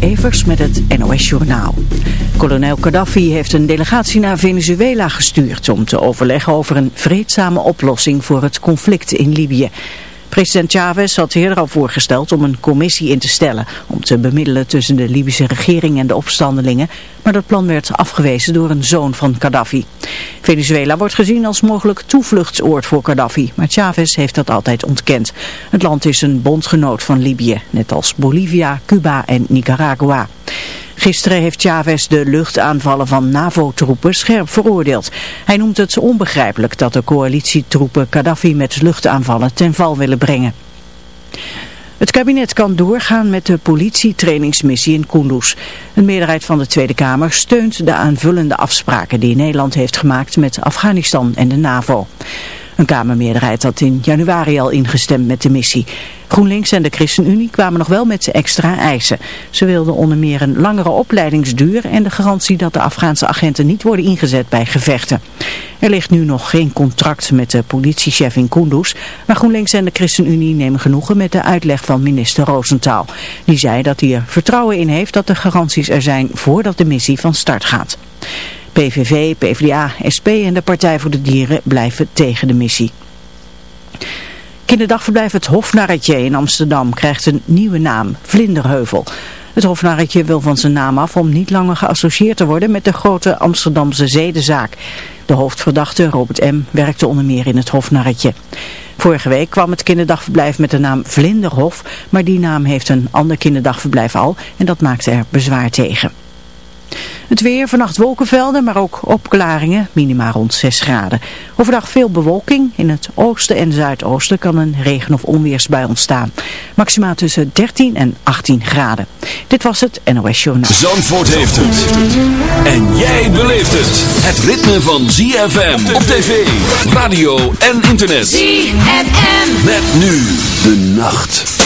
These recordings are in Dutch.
Evers met het NOS Journaal. Kolonel Gaddafi heeft een delegatie naar Venezuela gestuurd om te overleggen over een vreedzame oplossing voor het conflict in Libië. President Chavez had eerder al voorgesteld om een commissie in te stellen om te bemiddelen tussen de Libische regering en de opstandelingen, maar dat plan werd afgewezen door een zoon van Gaddafi. Venezuela wordt gezien als mogelijk toevluchtsoord voor Gaddafi, maar Chavez heeft dat altijd ontkend. Het land is een bondgenoot van Libië, net als Bolivia, Cuba en Nicaragua. Gisteren heeft Chavez de luchtaanvallen van NAVO-troepen scherp veroordeeld. Hij noemt het onbegrijpelijk dat de coalitietroepen Gaddafi met luchtaanvallen ten val willen brengen. Het kabinet kan doorgaan met de politietrainingsmissie in Kunduz. Een meerderheid van de Tweede Kamer steunt de aanvullende afspraken die Nederland heeft gemaakt met Afghanistan en de NAVO. Een Kamermeerderheid had in januari al ingestemd met de missie. GroenLinks en de ChristenUnie kwamen nog wel met extra eisen. Ze wilden onder meer een langere opleidingsduur en de garantie dat de Afghaanse agenten niet worden ingezet bij gevechten. Er ligt nu nog geen contract met de politiechef in Kunduz, maar GroenLinks en de ChristenUnie nemen genoegen met de uitleg van minister Roosentaal. Die zei dat hij er vertrouwen in heeft dat de garanties er zijn voordat de missie van start gaat. PVV, PvdA, SP en de Partij voor de Dieren blijven tegen de missie. Kinderdagverblijf het Hofnarretje in Amsterdam krijgt een nieuwe naam, Vlinderheuvel. Het Hofnarretje wil van zijn naam af om niet langer geassocieerd te worden met de grote Amsterdamse zedenzaak. De hoofdverdachte, Robert M., werkte onder meer in het Hofnarretje. Vorige week kwam het kinderdagverblijf met de naam Vlinderhof, maar die naam heeft een ander kinderdagverblijf al en dat maakte er bezwaar tegen. Het weer, vannacht wolkenvelden, maar ook opklaringen, minima rond 6 graden. Overdag veel bewolking. In het oosten en zuidoosten kan een regen- of onweersbui ontstaan. Maxima tussen 13 en 18 graden. Dit was het NOS Journaal. Zandvoort heeft het. En jij beleeft het. Het ritme van ZFM op tv, radio en internet. ZFM. Met nu de nacht.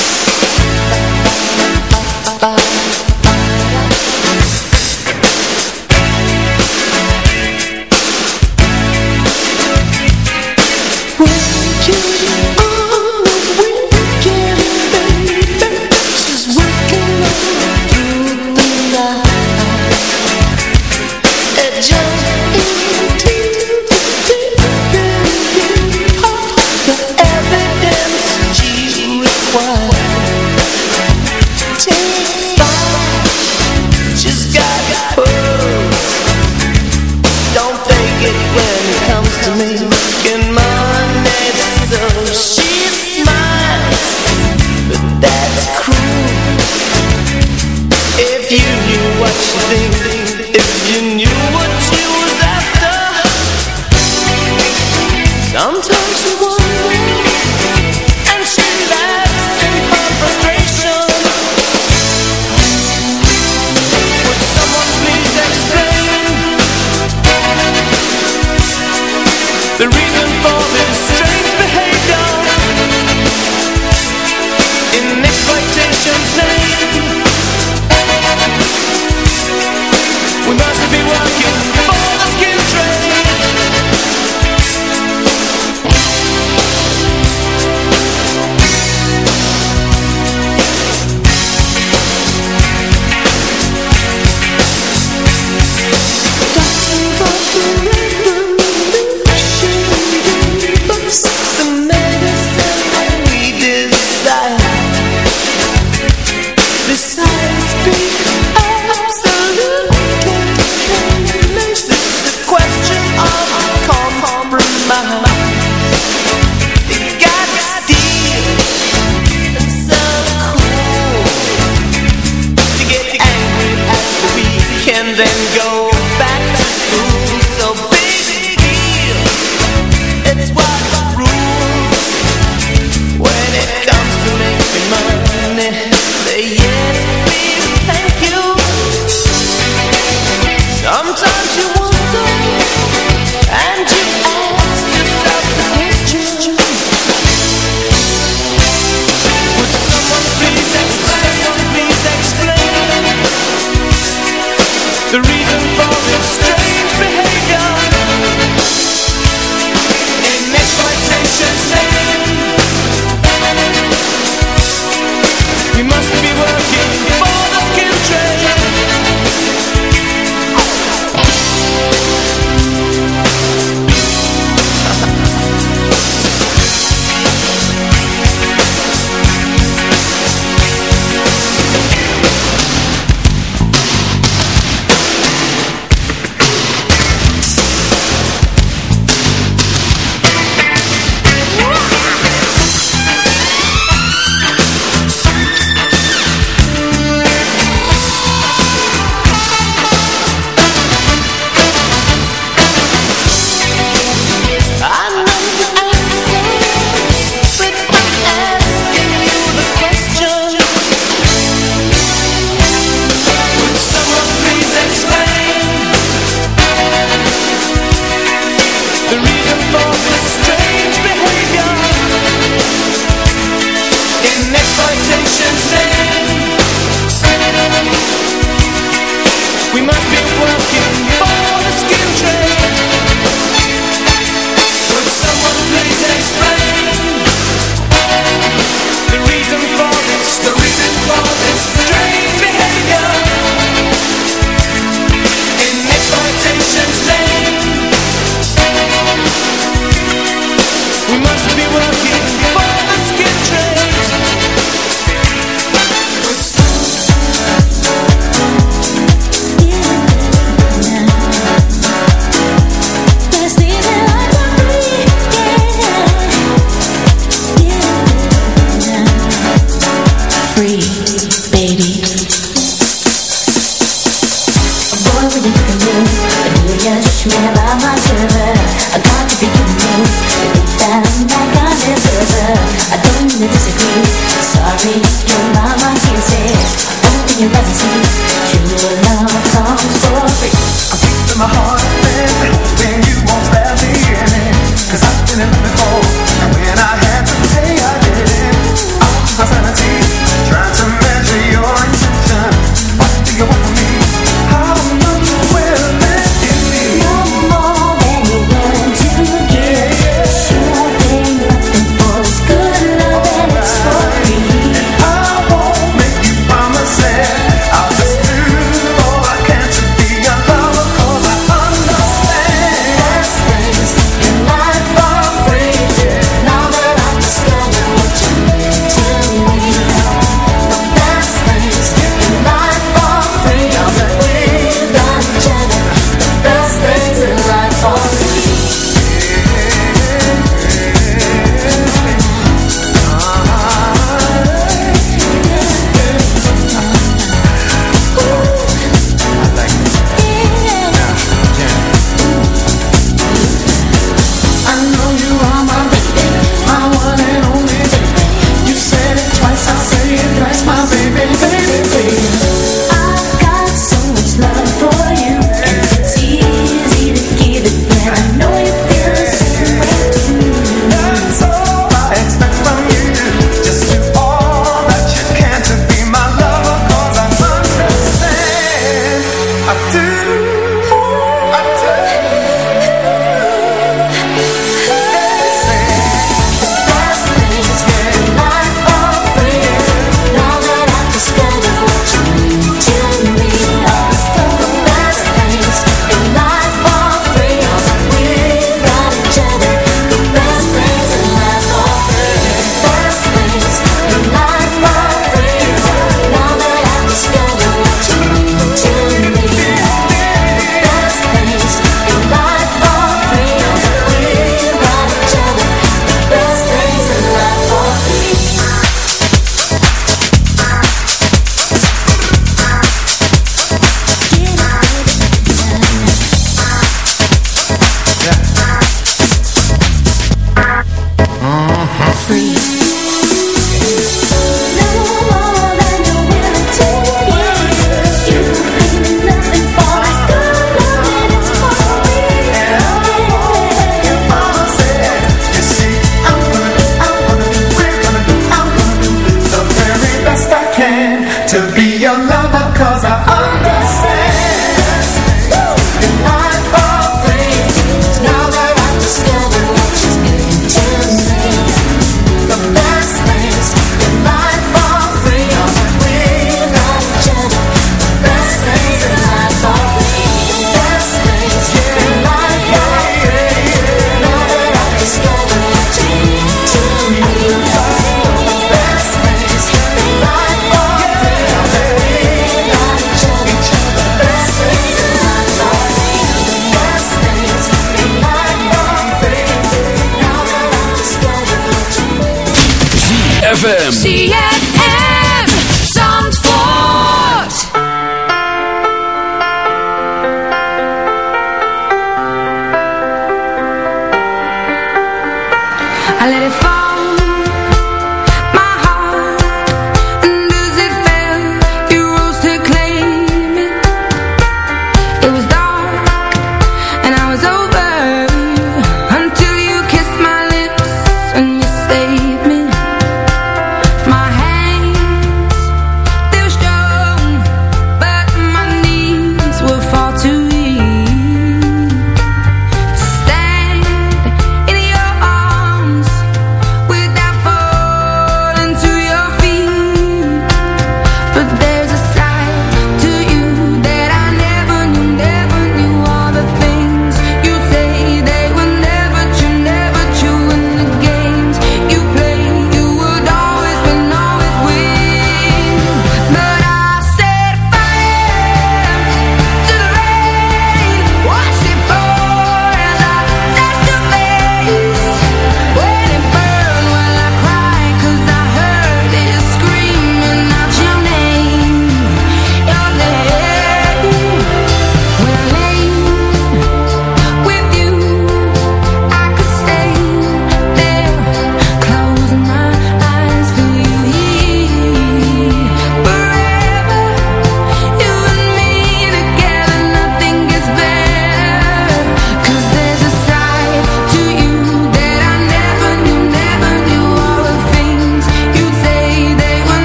free.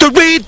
victory